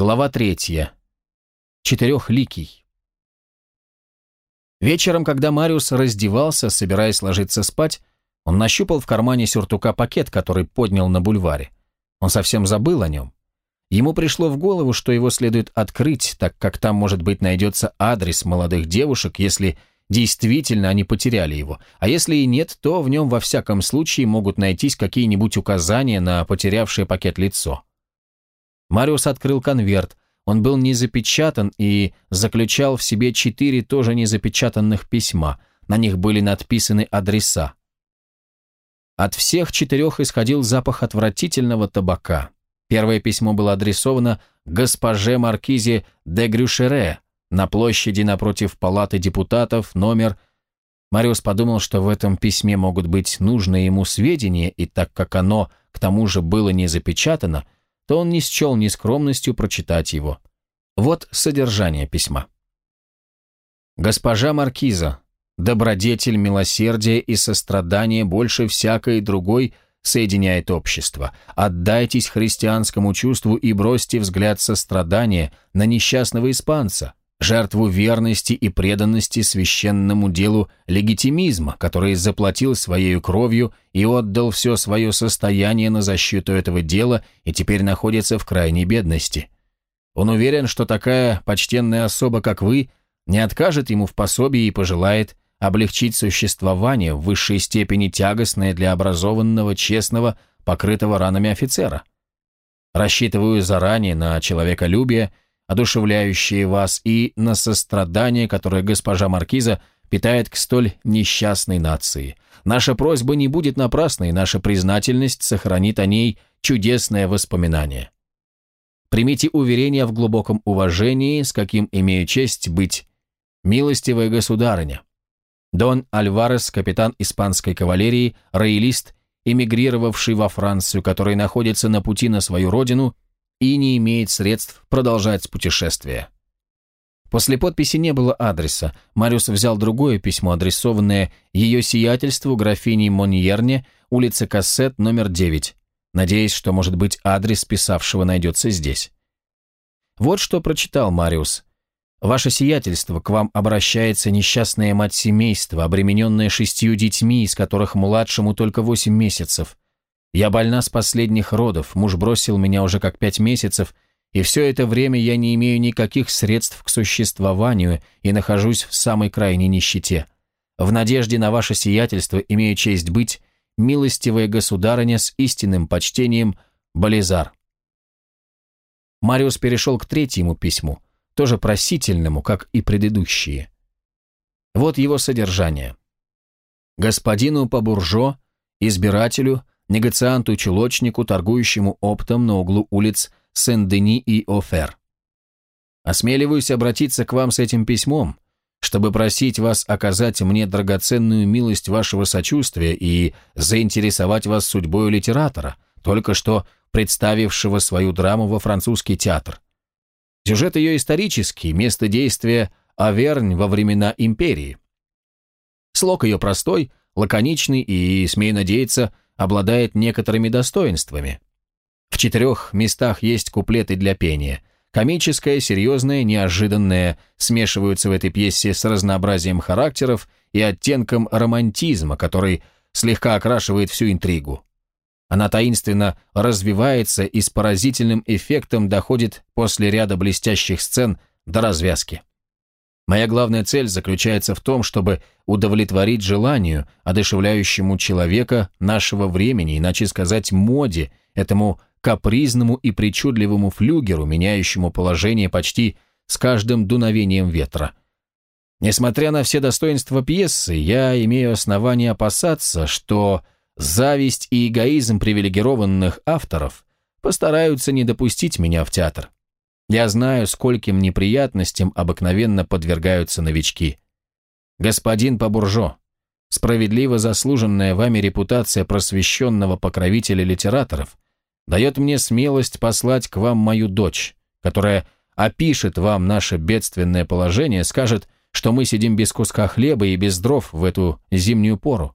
Глава третья. Четырехликий. Вечером, когда Мариус раздевался, собираясь ложиться спать, он нащупал в кармане сюртука пакет, который поднял на бульваре. Он совсем забыл о нем. Ему пришло в голову, что его следует открыть, так как там, может быть, найдется адрес молодых девушек, если действительно они потеряли его, а если и нет, то в нем во всяком случае могут найтись какие-нибудь указания на потерявшее пакет лицо. Мариус открыл конверт. Он был не запечатан и заключал в себе четыре тоже незапечатанных письма. На них были надписаны адреса. От всех четырех исходил запах отвратительного табака. Первое письмо было адресовано госпоже Маркизе де Грюшере на площади напротив палаты депутатов, номер... Мариус подумал, что в этом письме могут быть нужные ему сведения, и так как оно, к тому же, было не запечатано, то он не счел нескромностью прочитать его. Вот содержание письма. «Госпожа Маркиза, добродетель, милосердие и сострадание больше всякой другой соединяет общество. Отдайтесь христианскому чувству и бросьте взгляд сострадания на несчастного испанца, жертву верности и преданности священному делу легитимизма, который заплатил своей кровью и отдал все свое состояние на защиту этого дела и теперь находится в крайней бедности. Он уверен, что такая почтенная особа, как вы, не откажет ему в пособии и пожелает облегчить существование в высшей степени тягостное для образованного, честного, покрытого ранами офицера. Рассчитываю заранее на человеколюбие, одушевляющие вас, и на сострадание, которое госпожа Маркиза питает к столь несчастной нации. Наша просьба не будет напрасной, наша признательность сохранит о ней чудесное воспоминание. Примите уверение в глубоком уважении, с каким имею честь быть милостивая государыня. Дон Альварес, капитан испанской кавалерии, роялист, эмигрировавший во Францию, который находится на пути на свою родину – и не имеет средств продолжать путешествие. После подписи не было адреса. Мариус взял другое письмо, адресованное ее сиятельству графине Моньерне, улица Кассет, номер 9, надеясь, что, может быть, адрес писавшего найдется здесь. Вот что прочитал Мариус. «Ваше сиятельство, к вам обращается несчастная мать семейства, обремененная шестью детьми, из которых младшему только восемь месяцев. Я больна с последних родов, муж бросил меня уже как пять месяцев, и все это время я не имею никаких средств к существованию и нахожусь в самой крайней нищете. В надежде на ваше сиятельство имею честь быть милостивая государыня с истинным почтением Болизар. Мариус перешел к третьему письму, тоже просительному, как и предыдущие. Вот его содержание. Господину по буржо, избирателю, негацианту-чулочнику, торгующему оптом на углу улиц Сен-Дени и Офер. Осмеливаюсь обратиться к вам с этим письмом, чтобы просить вас оказать мне драгоценную милость вашего сочувствия и заинтересовать вас судьбой литератора, только что представившего свою драму во французский театр. Сюжет ее исторический, место действия – Авернь во времена империи. Слог ее простой, лаконичный и, смею надеяться, обладает некоторыми достоинствами. В четырех местах есть куплеты для пения. Комическое, серьезное, неожиданное смешиваются в этой пьесе с разнообразием характеров и оттенком романтизма, который слегка окрашивает всю интригу. Она таинственно развивается и с поразительным эффектом доходит после ряда блестящих сцен до развязки. Моя главная цель заключается в том, чтобы удовлетворить желанию, одушевляющему человека нашего времени, иначе сказать моде, этому капризному и причудливому флюгеру, меняющему положение почти с каждым дуновением ветра. Несмотря на все достоинства пьесы, я имею основание опасаться, что зависть и эгоизм привилегированных авторов постараются не допустить меня в театр. Я знаю, скольким неприятностям обыкновенно подвергаются новички. Господин Побуржо, справедливо заслуженная вами репутация просвещенного покровителя литераторов дает мне смелость послать к вам мою дочь, которая опишет вам наше бедственное положение, скажет, что мы сидим без куска хлеба и без дров в эту зимнюю пору.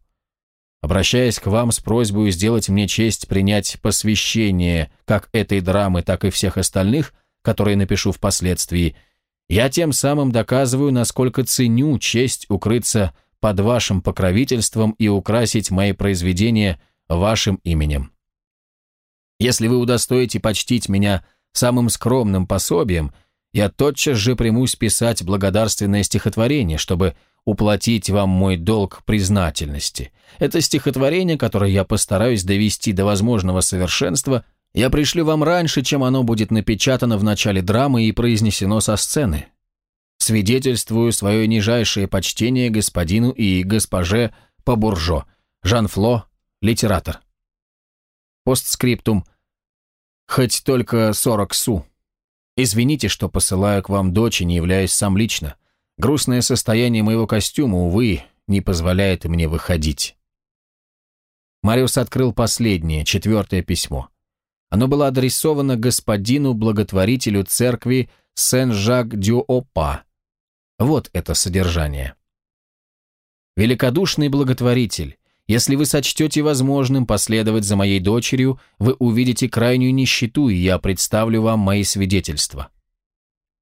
Обращаясь к вам с просьбой сделать мне честь принять посвящение как этой драмы, так и всех остальных – которые напишу впоследствии, я тем самым доказываю, насколько ценю честь укрыться под вашим покровительством и украсить мои произведения вашим именем. Если вы удостоите почтить меня самым скромным пособием, я тотчас же примусь писать благодарственное стихотворение, чтобы уплатить вам мой долг признательности. Это стихотворение, которое я постараюсь довести до возможного совершенства, я пришлю вам раньше, чем оно будет напечатано в начале драмы и произнесено со сцены. Свидетельствую свое нижайшее почтение господину и госпоже Побуржо, Жан-Фло, литератор. Постскриптум. Хоть только сорок су. Извините, что посылаю к вам дочь не являюсь сам лично. Грустное состояние моего костюма, увы, не позволяет мне выходить. Мариус открыл последнее, четвертое письмо. Оно было адресовано господину благотворителю церкви Сен-Жак-дю-Опа. Вот это содержание. «Великодушный благотворитель, если вы сочтете возможным последовать за моей дочерью, вы увидите крайнюю нищету, и я представлю вам мои свидетельства.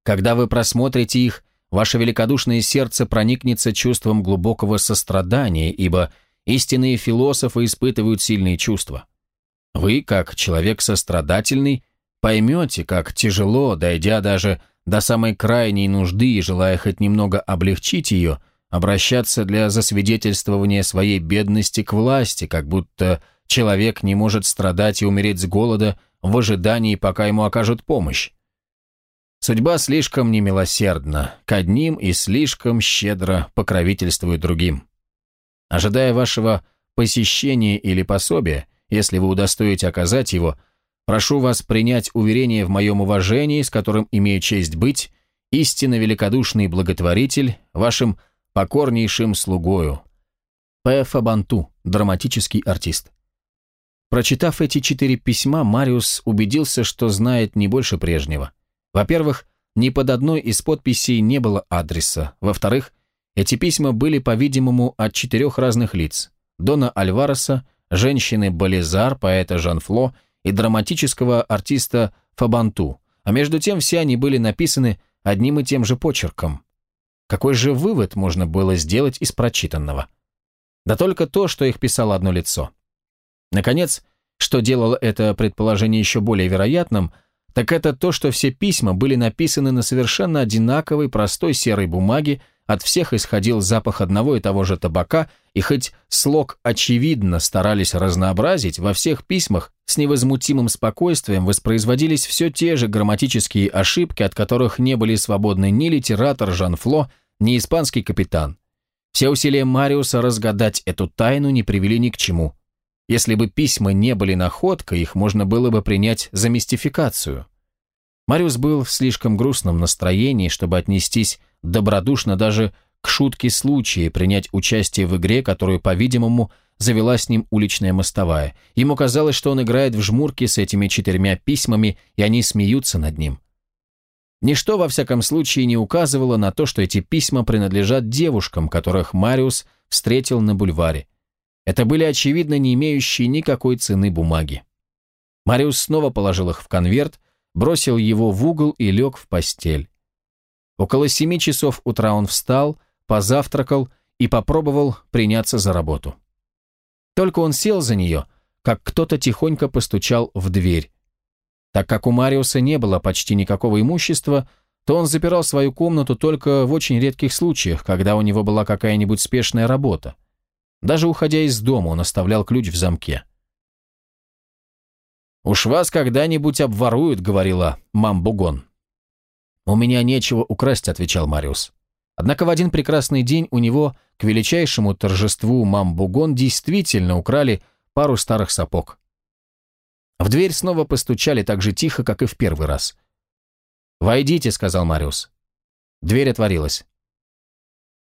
Когда вы просмотрите их, ваше великодушное сердце проникнется чувством глубокого сострадания, ибо истинные философы испытывают сильные чувства. Вы, как человек сострадательный, поймете, как тяжело, дойдя даже до самой крайней нужды и желая хоть немного облегчить ее, обращаться для засвидетельствования своей бедности к власти, как будто человек не может страдать и умереть с голода в ожидании, пока ему окажут помощь. Судьба слишком немилосердна к одним и слишком щедро покровительствует другим. Ожидая вашего посещения или пособия, если вы удостоите оказать его, прошу вас принять уверение в моем уважении, с которым имею честь быть, истинно великодушный благотворитель, вашим покорнейшим слугою. П. Фабанту, драматический артист. Прочитав эти четыре письма, Мариус убедился, что знает не больше прежнего. Во-первых, ни под одной из подписей не было адреса. Во-вторых, эти письма были, по-видимому, от четырех разных лиц. Дона Альвареса, женщины Балезар, поэта Жан-Фло и драматического артиста Фабанту, а между тем все они были написаны одним и тем же почерком. Какой же вывод можно было сделать из прочитанного? Да только то, что их писало одно лицо. Наконец, что делало это предположение еще более вероятным – так это то, что все письма были написаны на совершенно одинаковой простой серой бумаге, от всех исходил запах одного и того же табака, и хоть слог очевидно старались разнообразить, во всех письмах с невозмутимым спокойствием воспроизводились все те же грамматические ошибки, от которых не были свободны ни литератор Жан-Фло, ни испанский капитан. Все усилия Мариуса разгадать эту тайну не привели ни к чему. Если бы письма не были находкой, их можно было бы принять за мистификацию. Мариус был в слишком грустном настроении, чтобы отнестись добродушно даже к шутке случая принять участие в игре, которую, по-видимому, завела с ним уличная мостовая. Ему казалось, что он играет в жмурки с этими четырьмя письмами, и они смеются над ним. Ничто, во всяком случае, не указывало на то, что эти письма принадлежат девушкам, которых Мариус встретил на бульваре. Это были, очевидно, не имеющие никакой цены бумаги. Мариус снова положил их в конверт, бросил его в угол и лег в постель. Около семи часов утра он встал, позавтракал и попробовал приняться за работу. Только он сел за нее, как кто-то тихонько постучал в дверь. Так как у Мариуса не было почти никакого имущества, то он запирал свою комнату только в очень редких случаях, когда у него была какая-нибудь спешная работа. Даже уходя из дома, он оставлял ключ в замке. «Уж вас когда-нибудь обворуют», — говорила мам Бугон. «У меня нечего украсть», — отвечал Мариус. Однако в один прекрасный день у него, к величайшему торжеству мам Бугон, действительно украли пару старых сапог. В дверь снова постучали так же тихо, как и в первый раз. «Войдите», — сказал Мариус. Дверь отворилась.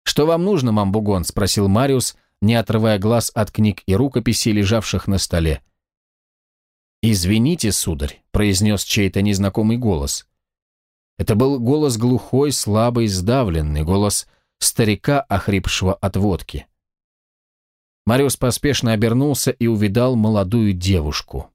«Что вам нужно, мам Бугон?» — спросил Мариус, не отрывая глаз от книг и рукописей, лежавших на столе. «Извините, сударь», — произнес чей-то незнакомый голос. Это был голос глухой, слабый, сдавленный, голос старика, охрипшего от водки. Мариус поспешно обернулся и увидал молодую девушку.